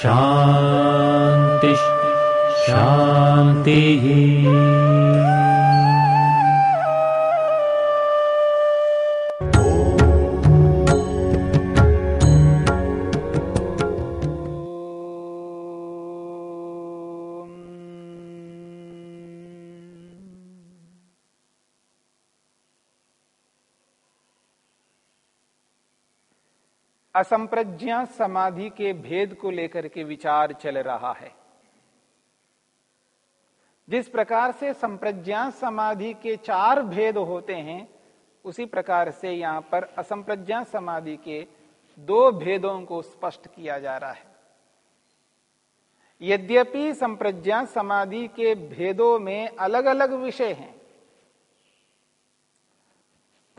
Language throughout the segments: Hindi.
शान्तिः शान्तिः असंप्रज्ञा समाधि के भेद को लेकर के विचार चल रहा है। जिस प्रकार से संप्रज्ञा समाधि के चार भेद होते हैं, उसी प्रकार से यहाँ पर असंप्रज्ञा समाधि के दो भेदों को स्पष्ट किया जा रहा है। यद्यपि संप्रज्ञा समाधि के भेदों में अलग अलग विषय हैं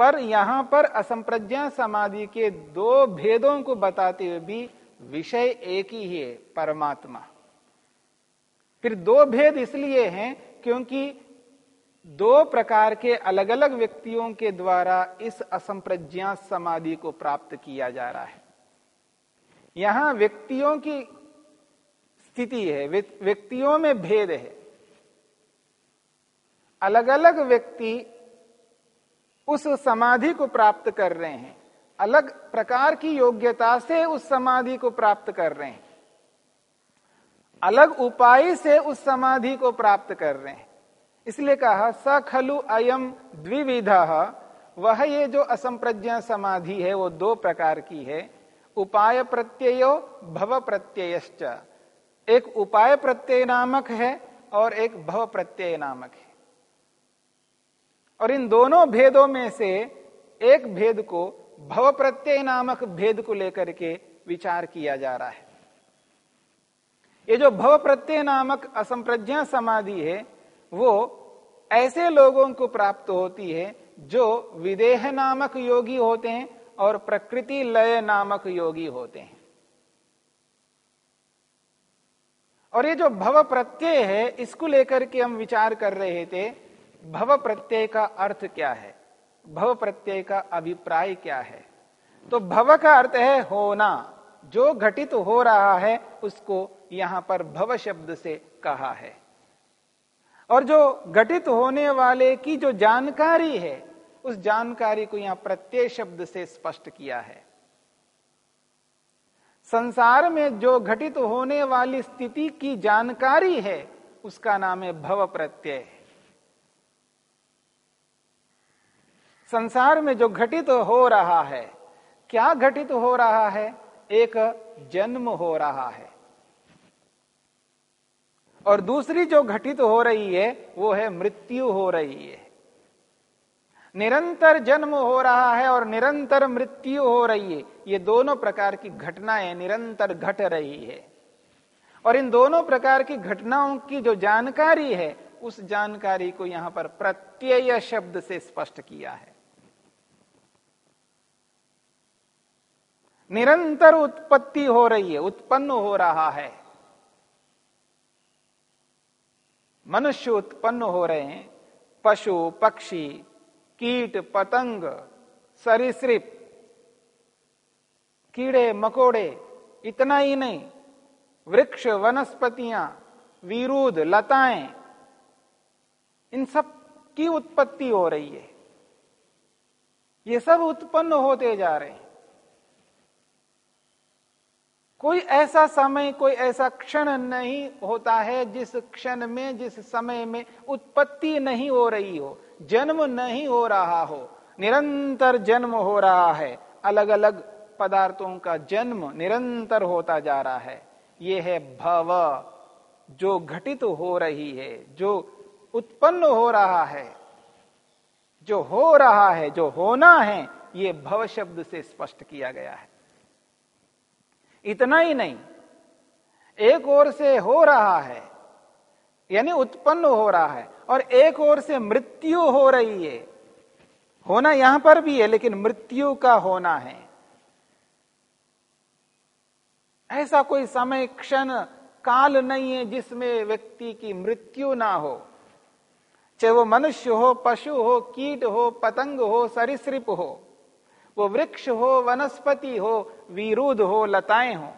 पर यहाँ पर असंप्रज्ञा समाधि के दो भेदों को बताते हुए भी विषय एक ही है, परमात्मा। फिर दो भेद इसलिए हैं क्योंकि दो प्रकार के अलग अलग व्यक्तियों के द्वारा इस असंप्रज्ञा समाधि को प्राप्त किया जा रहा है। यहाँ व्यक्तियों की स्थिति है, व्यक्तियों में भेद है। अलग अलग व्यक्ति उस समाधि को प्राप्त कर रहे हैं। अलग प्रकार की योग्यता से उस समाधि को प्राप्त कर रहे हैं। अलग उपाय से उस समाधि को प्राप्त कर रहे हैं। इसलिए कहा, स खलु अयम द्विविधा। वह ये जो असंप्रज्ञा समाधि है, वो दो प्रकार की है। उपाय प्रत्ययो भव प्रत्ययश्च। एक उपाय प्रत्यय नामक है और एक भव प्रत्यय नामक है। और इन दोनों भेदों में से एक भेद को भव प्रत्यय नामक भेद को लेकर के विचार किया जा रहा है। ये जो भव प्रत्यय नामक असंप्रज्ञा समाधि है, वो ऐसे लोगों को प्राप्त होती है जो विदेह नामक योगी होते हैं और प्रकृति लय नामक योगी होते हैं। और ये जो भव प्रत्यय है, इसको लेकर के हम विचार कर रहे थे भव प्रत्यय का अर्थ क्या है? भव प्रत्यय का अभिप्राय क्या है? तो भव का अर्थ है होना। जो घटित हो रहा है, उसको यहाँ पर भव शब्द से कहा है। और जो घटित होने वाले की जो जानकारी है, उस जानकारी को यहाँ प्रत्यय शब्द से स्पष्ट किया है। संसार में जो घटित होने वाली स्थिति की जानकारी है, उसका नाम है भव प्रत्यय संसार में जो घटित तो हो रहा है, क्या घटित तो हो रहा है? एक जन्म हो रहा है। और दूसरी जो घटित तो हो रही है, वो है मृत्यु हो रही है। निरंतर जन्म हो रहा है और निरंतर मृत्यु हो रही है। ये दोनों प्रकार की घटनाएँ निरंतर घट रही है। और इन दोनों प्रकार की घटनाओं की जो जानकारी है, उस जानकारी को यहाँ पर प्रत्यय शब्द से स्पष्ट किया है। निरंतर उत्पत्ति हो रही है, उत्पन्न हो रहा है। मनुष्य उत्पन्न हो रहे हैं, पशु, पक्षी, कीट, पतंग, सरीसृप, कीड़े, मकोड़े, इतना ही नहीं, वृक्ष, वनस्पतियाँ विरुद्ध लताएँ, इन सब की उत्पत्ति हो रही है। ये सब उत्पन्न होते जा रहे हैं। कोई ऐसा समय, कोई ऐसा क्षण नहीं होता है जिस क्षण में, जिस समय में उत्पत्ति नहीं हो रही हो, जन्म नहीं हो रहा हो, निरंतर जन्म हो रहा है अलग अलग पदार्थों का जन्म निरंतर होता जा रहा है। ये है भव, जो घटित हो रही है, जो उत्पन्न हो रहा है। जो हो रहा है, जो होना है, ये भव शब्द से स्पष्ट किया गया है। इतना ही नहीं, एक ओर से हो रहा है, यानी उत्पन्न हो रहा है, और एक ओर से मृत्यु हो रही है। होना यहाँ पर भी है, लेकिन मृत्यु का होना है। ऐसा कोई समय क्षण, काल नहीं है जिसमें व्यक्ति की मृत्यु ना हो। चाहे वो मनुष्य हो, पशु हो, कीट हो, पतंग हो, सरिसृप हो वो वृक्ष हो, वनस्पति हो विरुद्ध हो, लताएँ हो।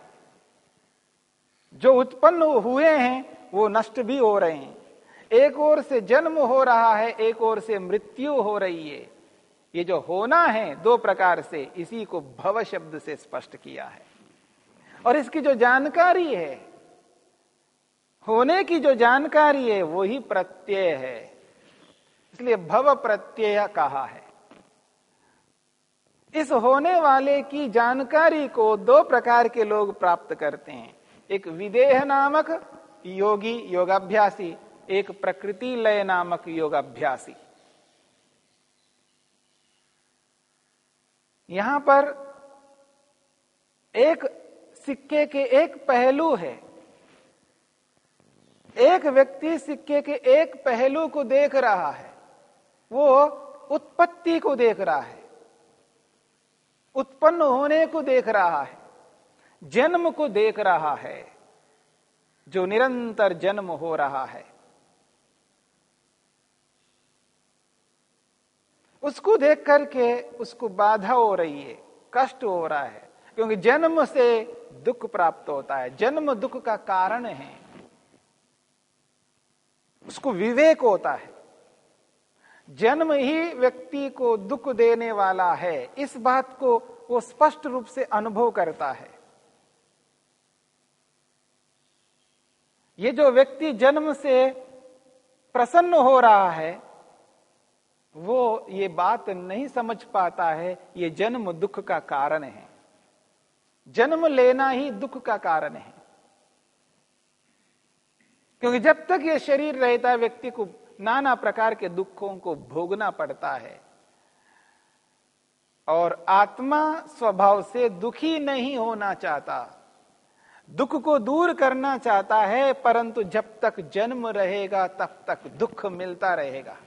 जो उत्पन्न हुए हैं, वो नष्ट भी हो रहे हैं। एक ओर से जन्म हो रहा है, एक ओर से मृत्यु हो रही है। ये जो होना है, दो प्रकार से, इसी को भव शब्द से स्पष्ट किया है। और इसकी जो जानकारी है, होने की जो जानकारी है, वो ही प्रत्यय है। इसलिए भव प्रत्यय कहा है। इस होने वाले की जानकारी को दो प्रकार के लोग प्राप्त करते हैं। एक विदेह नामक योगी योगाभ्यासी, एक प्रकृति लय नामक योगाभ्यासी। यहाँ पर एक सिक्के के एक पहलू है। एक व्यक्ति सिक्के के एक पहलू को देख रहा है। वो उत्पत्ति को देख रहा है। उत्पन्न होने को देख रहा है, जन्म को देख रहा है, जो निरंतर जन्म हो रहा है। उसको देख करके उसको बाधा हो रही है, कष्ट हो रहा है, क्योंकि जन्म से दुख प्राप्त होता है। जन्म दुख का कारण है। उसको विवेक होता है। जन्म ही व्यक्ति को दुख देने वाला है, इस बात को वो स्पष्ट रूप से अनुभव करता है। ये जो व्यक्ति जन्म से प्रसन्न हो रहा है, वो ये बात नहीं समझ पाता है, ये जन्म दुख का कारण है। जन्म लेना ही दुख का कारण है। क्योंकि जब तक ये शरीर रहता है, व्यक्ति को नाना प्रकार के दुखों को भोगना पड़ता है। और आत्मा स्वभाव से दुखी नहीं होना चाहता। दुख को दूर करना चाहता है, परंतु जब तक जन्म रहेगा, तब तक दुख मिलता रहेगा।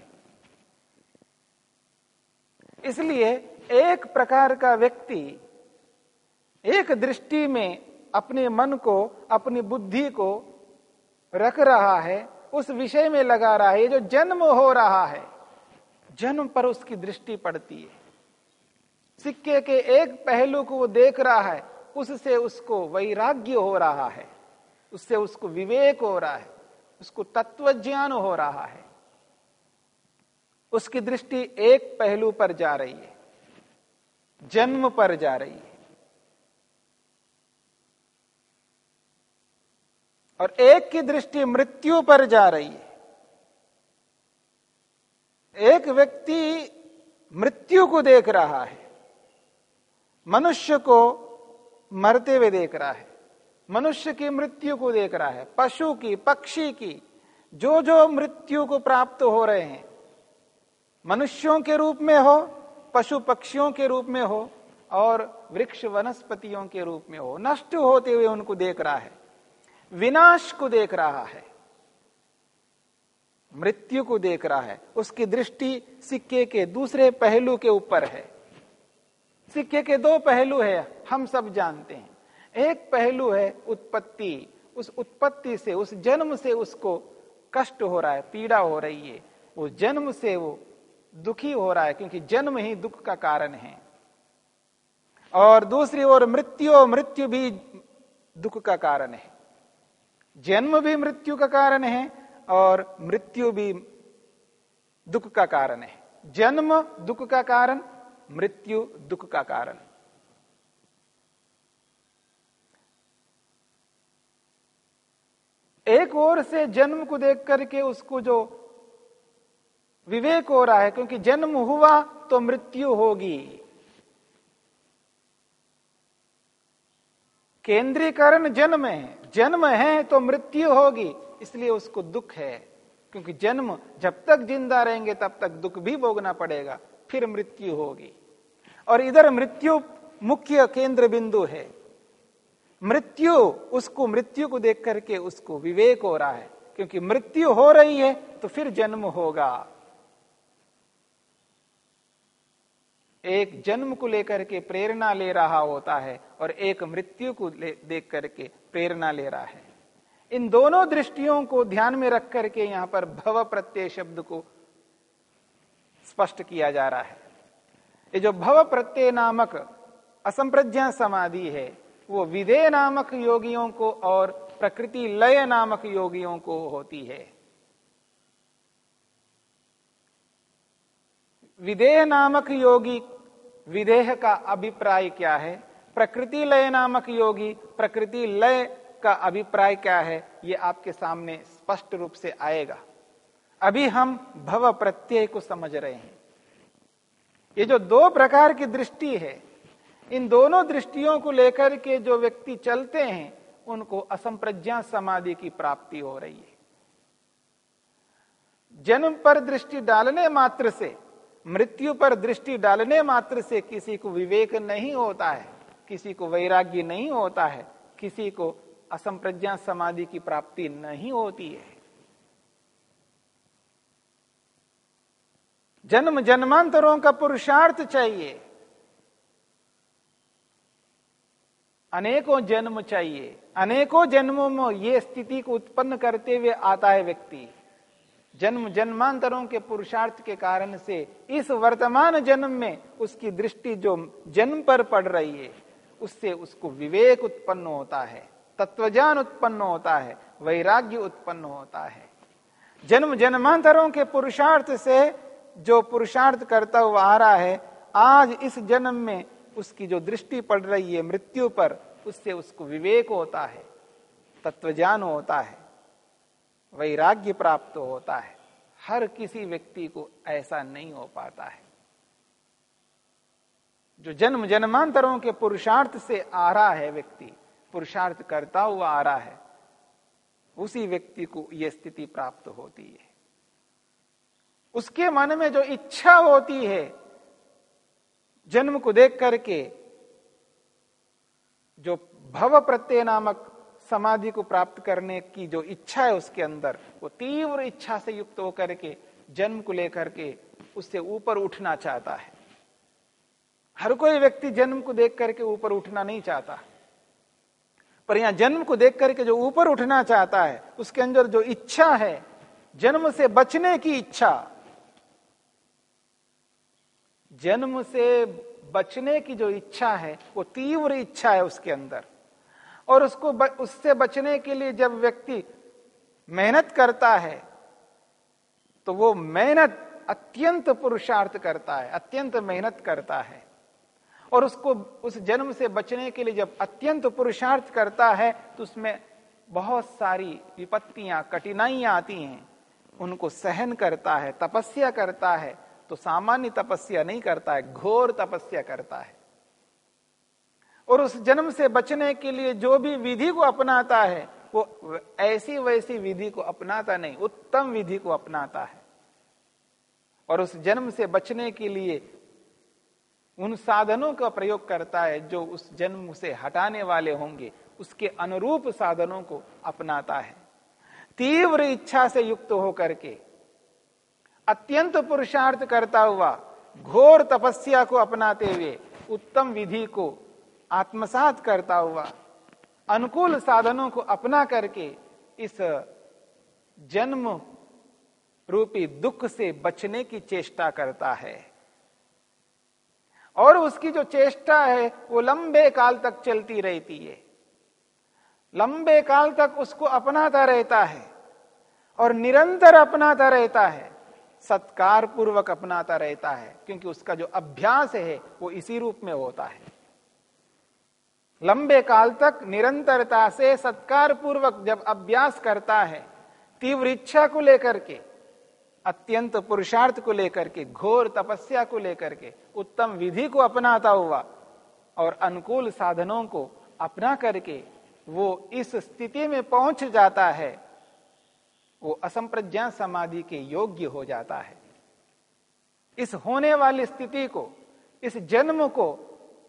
इसलिए एक प्रकार का व्यक्ति एक दृष्टि में अपने मन को, अपनी बुद्धि को रख रहा है उस विषय में लगा रहा है जो जन्म हो रहा है, जन्म पर उसकी दृष्टि पड़ती है। सिक्के के एक पहलू को वो देख रहा है, उससे उसको वैराग्य हो रहा है, उससे उसको विवेक हो रहा है, उसको तत्व ज्ञान हो रहा है। उसकी दृष्टि एक पहलू पर जा रही है, जन्म पर जा रही है। और एक की दृष्टि मृत्यु पर जा रही है। एक व्यक्ति मृत्यु को देख रहा है। मनुष्य को मरते हुए देख रहा है। मनुष्य की मृत्यु को देख रहा है। पशु की, पक्षी की जो जो मृत्यु को प्राप्त हो रहे हैं। मनुष्यों के रूप में हो, पशु पक्षियों के रूप में हो, और वृक्ष वनस्पतियों के रूप में हो। नष्ट होते हुए उनको देख रहा है। विनाश को देख रहा है, मृत्यु को देख रहा है, उसकी दृष्टि सिक्के के दूसरे पहलू के ऊपर है। सिक्के के दो पहलू है, हम सब जानते हैं। एक पहलू है उत्पत्ति, उस उत्पत्ति से, उस जन्म से उसको कष्ट हो रहा है, पीड़ा हो रही है। उस जन्म से वो दुखी हो रहा है, क्योंकि जन्म ही दुख का कारण है। और दूसरी ओर मृत्यु मृत्यु भी दुख का कारण है। जन्म भी मृत्यु का कारण है और मृत्यु भी दुख का कारण है। जन्म दुख का कारण, मृत्यु दुख का कारण। एक ओर से जन्म को देख करके उसको जो विवेक हो रहा है, क्योंकि जन्म हुआ तो मृत्यु होगी। केंद्रीकरण जन्म है। जन्म है तो मृत्यु होगी, इसलिए उसको दुख है। क्योंकि जन्म जब तक ज़िंदा रहेंगे, तब तक दुख भी भोगना पड़ेगा, फिर मृत्यु होगी। और इधर मृत्यु मुख्य केंद्र बिंदु है। मृत्यु, उसको मृत्यु को देख करके उसको विवेक हो रहा है। क्योंकि मृत्यु हो रही है तो फिर जन्म होगा। एक जन्म को लेकर के प्रेरणा ले रहा होता है और एक मृत्यु को देख करके प्रेरणा ले रहा है। इन दोनों दृष्टियों को ध्यान में रख करके यहाँ पर भव प्रत्यय शब्द को स्पष्ट किया जा रहा है। ये जो भव प्रत्यय नामक असंप्रज्ञा समाधि है, वो विधेय नामक योगियों को और प्रकृति लय नामक योगियों को होती है। विदेह नामक योगी विदेह का अभिप्राय क्या है? प्रकृति लय नामक योगी प्रकृति लय का अभिप्राय क्या है? ये आपके सामने स्पष्ट रूप से आएगा। अभी हम भव प्रत्यय को समझ रहे हैं। ये जो दो प्रकार की दृष्टि है, इन दोनों दृष्टियों को लेकर के जो व्यक्ति चलते हैं, उनको असंप्रज्ञा समाधि की प्राप्ति हो रही है। जन्म पर दृष्टि डालने मात्र से मृत्यु पर दृष्टि डालने मात्र से किसी को विवेक नहीं होता है, किसी को वैराग्य नहीं होता है, किसी को असंप्रज्ञा समाधि की प्राप्ति नहीं होती है। जन्म जन्मांतरों का पुरुषार्थ चाहिए। अनेकों जन्म चाहिए, अनेकों जन्मों में ये स्थिति को उत्पन्न करते हुए आता है व्यक्ति। जन्म जन्मांतरों के पुरुषार्थ के कारण से इस वर्तमान जन्म में उसकी दृष्टि जो जन्म पर पड़ रही है, उससे उसको विवेक उत्पन्न होता है, तत्वज्ञान उत्पन्न होता है, वैराग्य उत्पन्न होता है। जन्म जन्मांतरों के पुरुषार्थ से जो पुरुषार्थ करता हुआ आ रहा है, आज इस जन्म में उसकी जो दृष्टि पड़ रही है मृत्यु पर, उससे उसको विवेक होता है, तत्वज्ञान होता है। वैराग्य प्राप्त होता है। हर किसी व्यक्ति को ऐसा नहीं हो पाता है। जो जन्म जन्मांतरों के पुरुषार्थ से आ रहा है व्यक्ति, पुरुषार्थ करता हुआ आ रहा है, उसी व्यक्ति को यह स्थिति प्राप्त होती है। उसके मन में जो इच्छा होती है, जन्म को देख करके, जो भव प्रत्यय नामक समाधि को प्राप्त करने की जो इच्छा है उसके अंदर, वो तीव्र इच्छा से युक्त होकर के, जन्म को लेकर के उससे ऊपर उठना चाहता है। हर कोई व्यक्ति जन्म को देख करके ऊपर उठना नहीं चाहता। पर यहाँ जन्म को देख करके जो ऊपर उठना चाहता है, उसके अंदर जो इच्छा है, जन्म से बचने की इच्छा, जन्म से बचने की जो इच्छा है, वो तीव्र इच्छा है उसके अंदर। और उसको ब, उससे बचने के लिए जब व्यक्ति मेहनत करता है तो वो मेहनत अत्यंत पुरुषार्थ करता है अत्यंत मेहनत करता है। और उसको उस जन्म से बचने के लिए जब अत्यंत पुरुषार्थ करता है तो उसमें बहुत सारी विपत्तियाँ कठिनाइयाँ आती हैं। उनको सहन करता है तपस्या करता है तो सामान्य तपस्या नहीं करता है घोर तपस्या करता है। और उस जन्म से बचने के लिए जो भी विधि को अपनाता है, वो ऐसी वैसी विधि को अपनाता नहीं, उत्तम विधि को अपनाता है। और उस जन्म से बचने के लिए उन साधनों का प्रयोग करता है जो उस जन्म से हटाने वाले होंगे, उसके अनुरूप साधनों को अपनाता है। तीव्र इच्छा से युक्त होकर के, अत्यंत पुरुषार्थ करता हुआ घोर तपस्या को अपनाते हुए उत्तम विधि को आत्मसात करता हुआ अनुकूल साधनों को अपना करके इस जन्म रूपी दुख से बचने की चेष्टा करता है। और उसकी जो चेष्टा है, वो लंबे काल तक चलती रहती है। लंबे काल तक उसको अपनाता रहता है और निरंतर अपनाता रहता है। सत्कार पूर्वक अपनाता रहता है, क्योंकि उसका जो अभ्यास है, वो इसी रूप में होता है। लंबे काल तक निरंतरता से सत्कार पूर्वक जब अभ्यास करता है, तीव्र इच्छा को लेकर के, अत्यंत पुरुषार्थ को लेकर के, घोर तपस्या को लेकर के, उत्तम विधि को अपनाता हुआ और अनुकूल साधनों को अपना करके वो इस स्थिति में पहुँच जाता है, वो असंप्रज्ञा समाधि के योग्य हो जाता है। इस होने वाली स्थिति को, इस जन्म को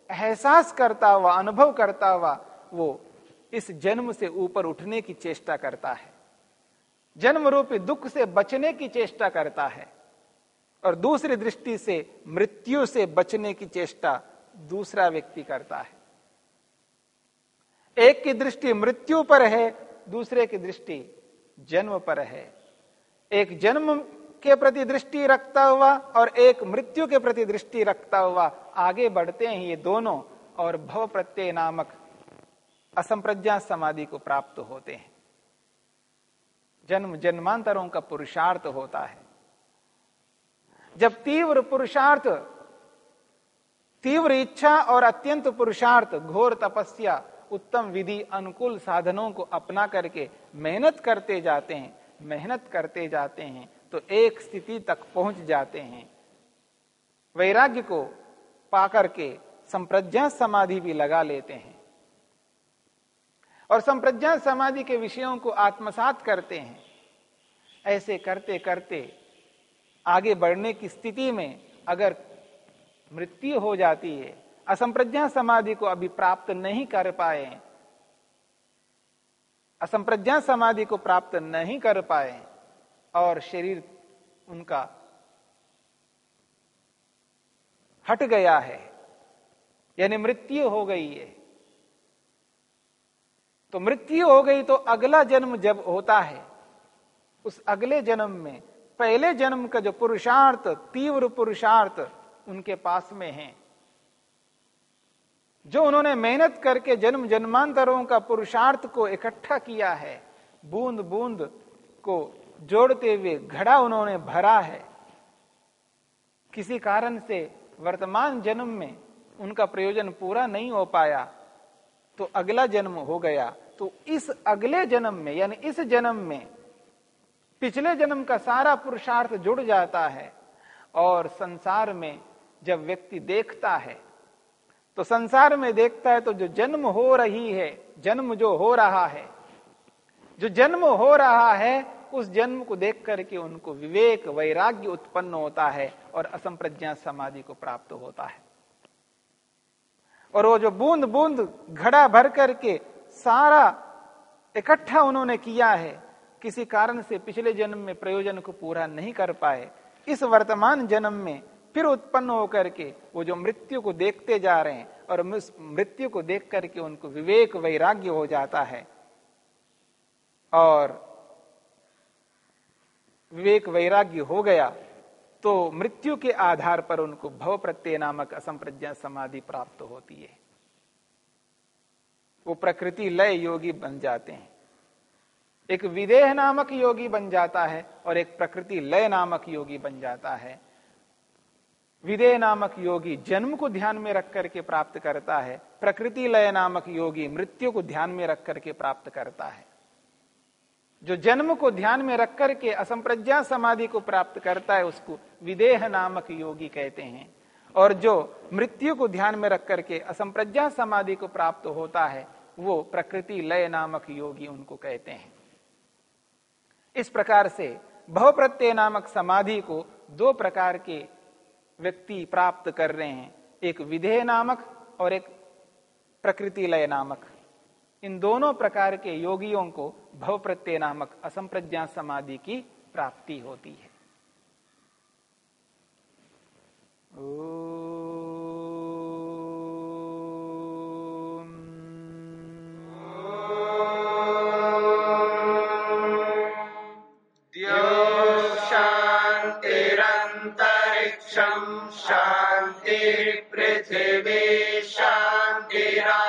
एहसास करता हुआ, अनुभव करता हुआ, वो इस जन्म से ऊपर उठने की चेष्टा करता है। जन्म रूपी दुख से बचने की चेष्टा करता है और दूसरी दृष्टि से मृत्यु से बचने की चेष्टा दूसरा व्यक्ति करता है। एक की दृष्टि मृत्यु पर है, दूसरे की दृष्टि जन्म पर है। एक जन्म के प्रति दृष्टि रखता हुआ और एक मृत्यु के प्रति दृष्टि रखता हुआ आगे बढ़ते हैं ये दोनों और भव प्रत्यय नामक असंप्रज्ञा समाधि को प्राप्त होते हैं। जन्म जन्मांतरों का पुरुषार्थ होता है। जब तीव्र पुरुषार्थ, तीव्र इच्छा और अत्यंत पुरुषार्थ, घोर तपस्या, उत्तम विधि, अनुकूल साधनों को अपना करके मेहनत करते जाते हैं, मेहनत करते जाते हैं तो एक स्थिति तक पहुँच जाते हैं। वैराग्य को पाकर के संप्रज्ञा समाधि भी लगा लेते हैं। और संप्रज्ञा समाधि के विषयों को आत्मसात करते हैं। ऐसे करते करते आगे बढ़ने की स्थिति में अगर मृत्यु हो जाती है, असंप्रज्ञा समाधि को अभी प्राप्त नहीं कर पाए, असंप्रज्ञा समाधि को प्राप्त नहीं कर पाए और शरीर उनका हट गया है, यानी मृत्यु हो गई है। तो मृत्यु हो गई तो अगला जन्म जब होता है, उस अगले जन्म में, पहले जन्म का जो पुरुषार्थ, तीव्र पुरुषार्थ उनके पास में है, जो उन्होंने मेहनत करके जन्म जन्मांतरों का पुरुषार्थ को इकट्ठा किया है, बूंद बूंद को जोड़ते हुए घड़ा उन्होंने भरा है। किसी कारण से वर्तमान जन्म में उनका प्रयोजन पूरा नहीं हो पाया तो अगला जन्म हो गया। तो इस अगले जन्म में, यानी इस जन्म में पिछले जन्म का सारा पुरुषार्थ जुड़ जाता है और संसार में जब व्यक्ति देखता है तो संसार में देखता है तो जो जन्म हो रही है, जन्म जो हो रहा है, जो जन्म हो रहा है उस जन्म को देख करके उनको विवेक, वैराग्य उत्पन्न होता है और असंप्रज्ञा समाधि को प्राप्त होता है। और वो जो बूंद बूंद घड़ा भर करके सारा इकट्ठा उन्होंने किया है, किसी कारण से पिछले जन्म में प्रयोजन को पूरा नहीं कर पाए, इस वर्तमान जन्म में फिर उत्पन्न होकर के वो जो मृत्यु को देखते जा रहे हैं और मृत्यु को देख करके उनको विवेक, वैराग्य हो जाता है। और विवेक वैराग्य हो गया तो मृत्यु के आधार पर उनको भव प्रत्यय नामक असंप्रज्ञा समाधि प्राप्त होती है। वो प्रकृति लय योगी बन जाते हैं। एक विदेह नामक योगी बन जाता है और एक प्रकृति लय नामक योगी बन जाता है। विदेह नामक योगी जन्म को ध्यान में रख करके प्राप्त करता है, प्रकृति लय नामक योगी मृत्यु को ध्यान में रख करके प्राप्त करता है। जो जन्म को ध्यान में रख करके असंप्रज्ञा समाधि को प्राप्त करता है, उसको विदेह नामक योगी कहते हैं। और जो मृत्यु को ध्यान में रख करके असंप्रज्ञा समाधि को प्राप्त होता है, वो प्रकृति लय नामक योगी उनको कहते हैं। इस प्रकार से भव प्रत्यय नामक समाधि को दो प्रकार के व्यक्ति प्राप्त कर रहे हैं, एक विधेय नामक और एक प्रकृति लय नामक। इन दोनों प्रकार के योगियों को भव प्रत्यय नामक असंप्रज्ञा समाधि की प्राप्ति होती है। ओ... वनस्पतयः